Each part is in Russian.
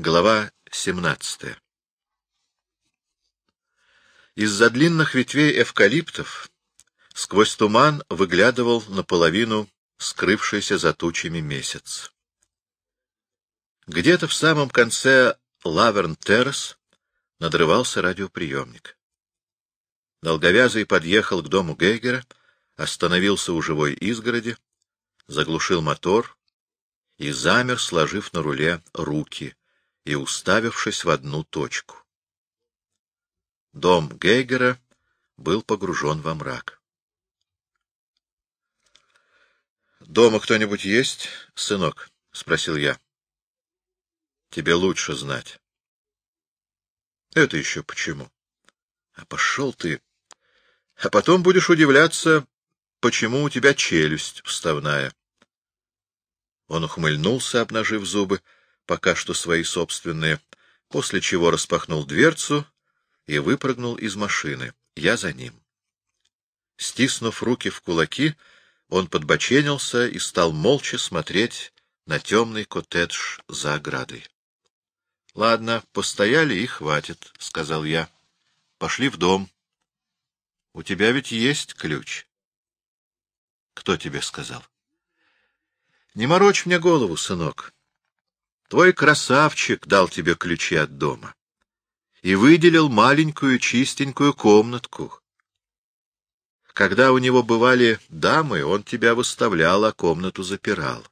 Глава 17 Из-за длинных ветвей эвкалиптов сквозь туман выглядывал наполовину скрывшийся за тучами месяц. Где-то в самом конце Лаверн-Террас надрывался радиоприемник. Долговязый подъехал к дому Гейгера, остановился у живой изгороди, заглушил мотор и замер, сложив на руле руки и уставившись в одну точку. Дом Гейгера был погружен во мрак. — Дома кто-нибудь есть, сынок? — спросил я. — Тебе лучше знать. — Это еще почему? — А пошел ты. А потом будешь удивляться, почему у тебя челюсть вставная. Он ухмыльнулся, обнажив зубы, пока что свои собственные, после чего распахнул дверцу и выпрыгнул из машины. Я за ним. Стиснув руки в кулаки, он подбоченился и стал молча смотреть на темный коттедж за оградой. — Ладно, постояли и хватит, — сказал я. — Пошли в дом. — У тебя ведь есть ключ. — Кто тебе сказал? — не морочь мне голову, сынок. Твой красавчик дал тебе ключи от дома и выделил маленькую чистенькую комнатку. Когда у него бывали дамы, он тебя выставлял, а комнату запирал.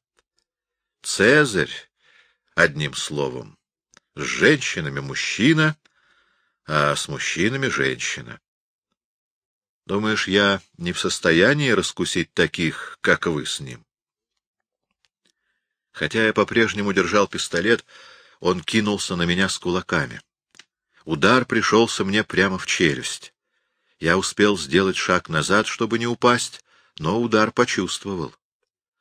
Цезарь, одним словом, с женщинами мужчина, а с мужчинами женщина. Думаешь, я не в состоянии раскусить таких, как вы с ним? Хотя я по-прежнему держал пистолет, он кинулся на меня с кулаками. Удар пришелся мне прямо в челюсть. Я успел сделать шаг назад, чтобы не упасть, но удар почувствовал.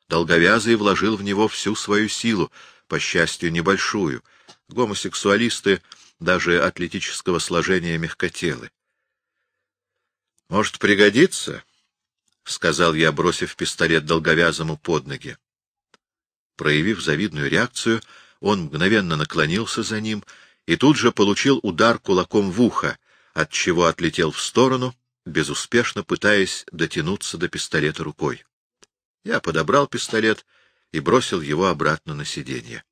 Долговязый вложил в него всю свою силу, по счастью, небольшую. Гомосексуалисты даже атлетического сложения мягкотелы. — Может, пригодится? — сказал я, бросив пистолет долговязому под ноги. Проявив завидную реакцию, он мгновенно наклонился за ним и тут же получил удар кулаком в ухо, от чего отлетел в сторону, безуспешно пытаясь дотянуться до пистолета рукой. Я подобрал пистолет и бросил его обратно на сиденье.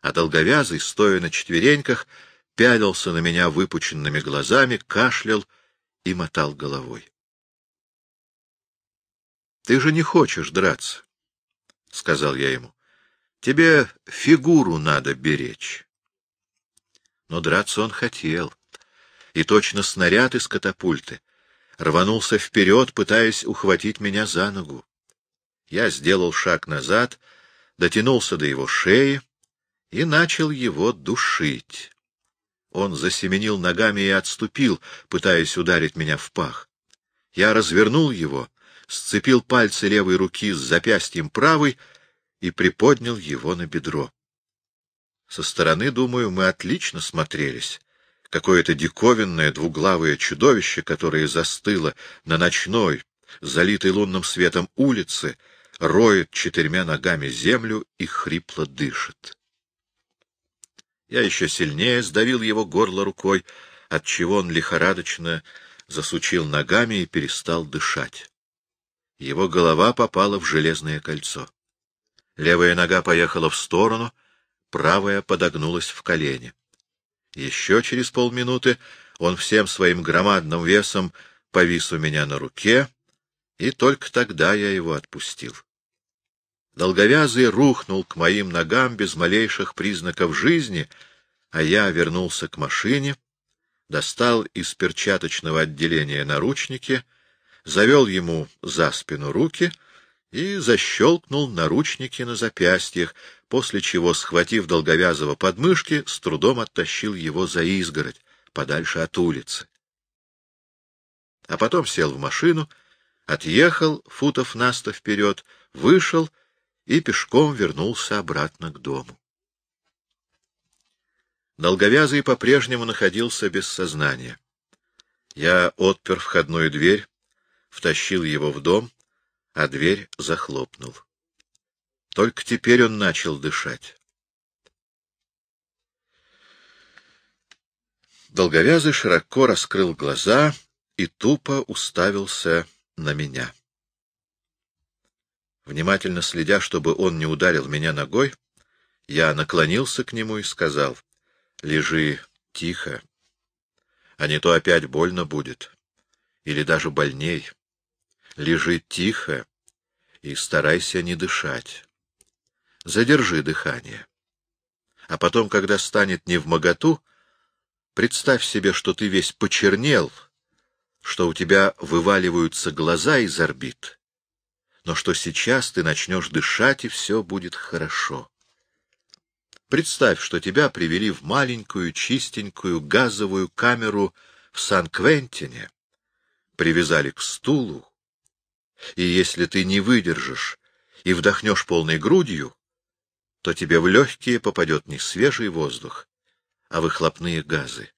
А долговязый, стоя на четвереньках, пялился на меня выпученными глазами, кашлял и мотал головой. — Ты же не хочешь драться, — сказал я ему. Тебе фигуру надо беречь. Но драться он хотел, и точно снаряд из катапульты рванулся вперед, пытаясь ухватить меня за ногу. Я сделал шаг назад, дотянулся до его шеи и начал его душить. Он засеменил ногами и отступил, пытаясь ударить меня в пах. Я развернул его, сцепил пальцы левой руки с запястьем правой — и приподнял его на бедро. Со стороны, думаю, мы отлично смотрелись. Какое-то диковинное двуглавое чудовище, которое застыло на ночной, залитой лунным светом улице, роет четырьмя ногами землю и хрипло дышит. Я еще сильнее сдавил его горло рукой, отчего он лихорадочно засучил ногами и перестал дышать. Его голова попала в железное кольцо. Левая нога поехала в сторону, правая подогнулась в колени. Еще через полминуты он всем своим громадным весом повис у меня на руке, и только тогда я его отпустил. Долговязый рухнул к моим ногам без малейших признаков жизни, а я вернулся к машине, достал из перчаточного отделения наручники, завел ему за спину руки — и защелкнул наручники на запястьях, после чего, схватив долговязого подмышки, с трудом оттащил его за изгородь, подальше от улицы. А потом сел в машину, отъехал футов на сто вперед, вышел и пешком вернулся обратно к дому. Долговязый по-прежнему находился без сознания. Я отпер входную дверь, втащил его в дом а дверь захлопнул. Только теперь он начал дышать. Долговязый широко раскрыл глаза и тупо уставился на меня. Внимательно следя, чтобы он не ударил меня ногой, я наклонился к нему и сказал, — Лежи тихо, а не то опять больно будет, или даже больней. Лежи тихо и старайся не дышать. Задержи дыхание. А потом, когда станет не в моготу, представь себе, что ты весь почернел, что у тебя вываливаются глаза из орбит, но что сейчас ты начнешь дышать, и все будет хорошо. Представь, что тебя привели в маленькую, чистенькую газовую камеру в Сан-Квентине, привязали к стулу, и если ты не выдержишь и вдохнешь полной грудью, то тебе в легкие попадет не свежий воздух, а выхлопные газы.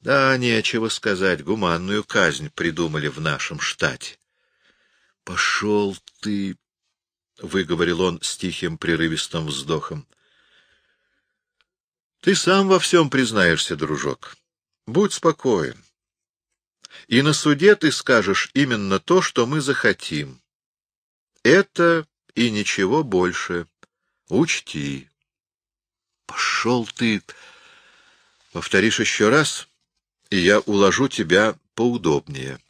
Да, нечего сказать, гуманную казнь придумали в нашем штате. — Пошел ты, — выговорил он с тихим прерывистым вздохом. — Ты сам во всем признаешься, дружок. Будь спокоен. И на суде ты скажешь именно то, что мы захотим. Это и ничего больше. Учти. Пошел ты. Повторишь еще раз, и я уложу тебя поудобнее.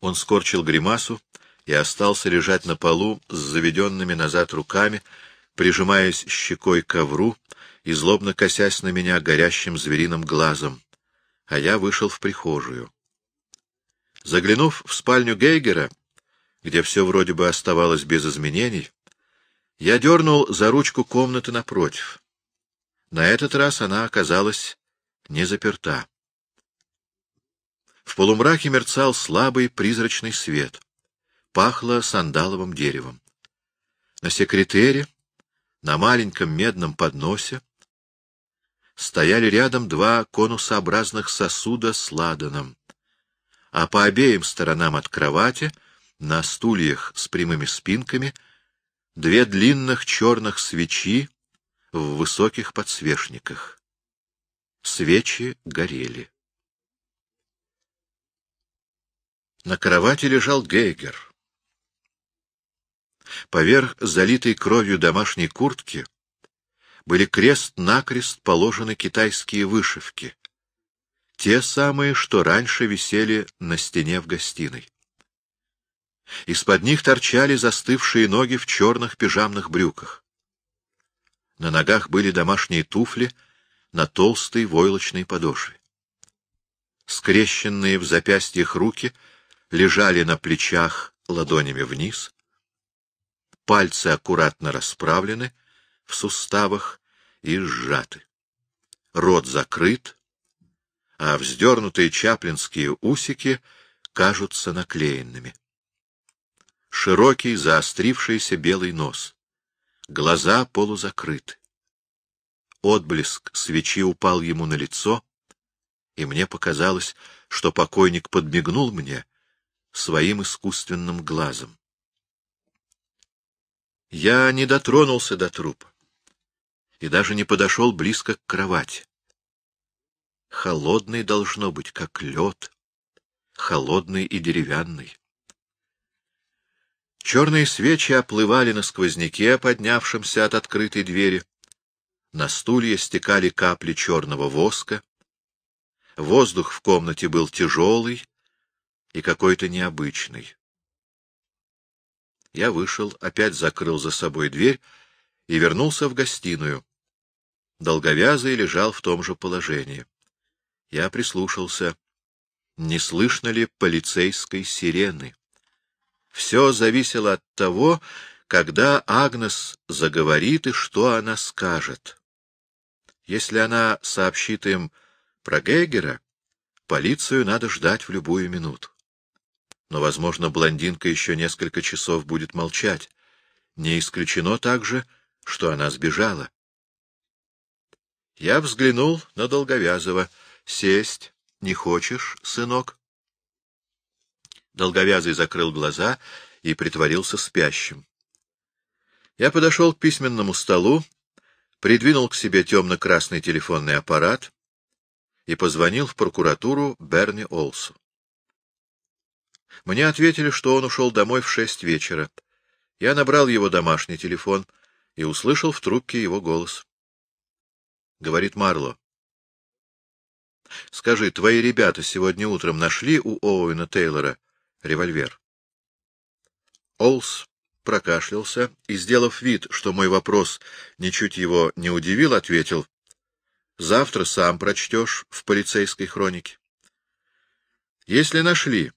Он скорчил гримасу и остался лежать на полу с заведенными назад руками, прижимаясь щекой к ковру и злобно косясь на меня горящим звериным глазом а я вышел в прихожую. Заглянув в спальню Гейгера, где все вроде бы оставалось без изменений, я дернул за ручку комнаты напротив. На этот раз она оказалась не заперта. В полумраке мерцал слабый призрачный свет. Пахло сандаловым деревом. На секретере, на маленьком медном подносе, стояли рядом два конусообразных сосуда с ладаном, а по обеим сторонам от кровати, на стульях с прямыми спинками, две длинных черных свечи в высоких подсвечниках. Свечи горели. На кровати лежал Гейгер. Поверх залитой кровью домашней куртки — были крест-накрест положены китайские вышивки, те самые, что раньше висели на стене в гостиной. Из-под них торчали застывшие ноги в черных пижамных брюках. На ногах были домашние туфли на толстой войлочной подошве. Скрещенные в запястьях руки лежали на плечах ладонями вниз, пальцы аккуратно расправлены, в суставах и сжаты. Рот закрыт, а вздернутые чаплинские усики кажутся наклеенными. Широкий, заострившийся белый нос. Глаза полузакрыты. Отблеск свечи упал ему на лицо, и мне показалось, что покойник подмигнул мне своим искусственным глазом. Я не дотронулся до трупа и даже не подошел близко к кровати. Холодный должно быть, как лед, холодный и деревянный. Черные свечи оплывали на сквозняке, поднявшемся от открытой двери. На стулья стекали капли черного воска. Воздух в комнате был тяжелый и какой-то необычный. Я вышел, опять закрыл за собой дверь и вернулся в гостиную. Долговязый лежал в том же положении. Я прислушался. Не слышно ли полицейской сирены? Все зависело от того, когда Агнес заговорит и что она скажет. Если она сообщит им про Гейгера, полицию надо ждать в любую минуту. Но, возможно, блондинка еще несколько часов будет молчать. Не исключено также, что она сбежала. Я взглянул на Долговязова. «Сесть не хочешь, сынок?» Долговязый закрыл глаза и притворился спящим. Я подошел к письменному столу, придвинул к себе темно-красный телефонный аппарат и позвонил в прокуратуру Берни Олсу. Мне ответили, что он ушел домой в шесть вечера. Я набрал его домашний телефон и услышал в трубке его голос. Говорит Марло. — Скажи, твои ребята сегодня утром нашли у Оуэна Тейлора револьвер? Олс прокашлялся и, сделав вид, что мой вопрос ничуть его не удивил, ответил. — Завтра сам прочтешь в полицейской хронике. — Если нашли,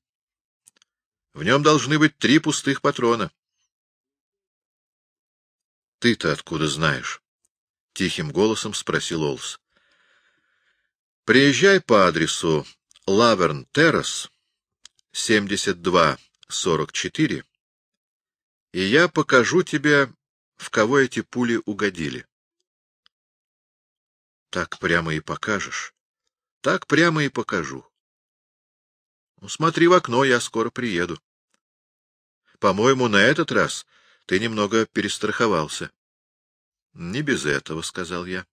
в нем должны быть три пустых патрона. — Ты-то откуда знаешь? — тихим голосом спросил Олс. — Приезжай по адресу Лаверн Террас, 7244, и я покажу тебе, в кого эти пули угодили. — Так прямо и покажешь? — Так прямо и покажу. Ну, смотри в окно, я скоро приеду. По-моему, на этот раз ты немного перестраховался. — Не без этого, — сказал я.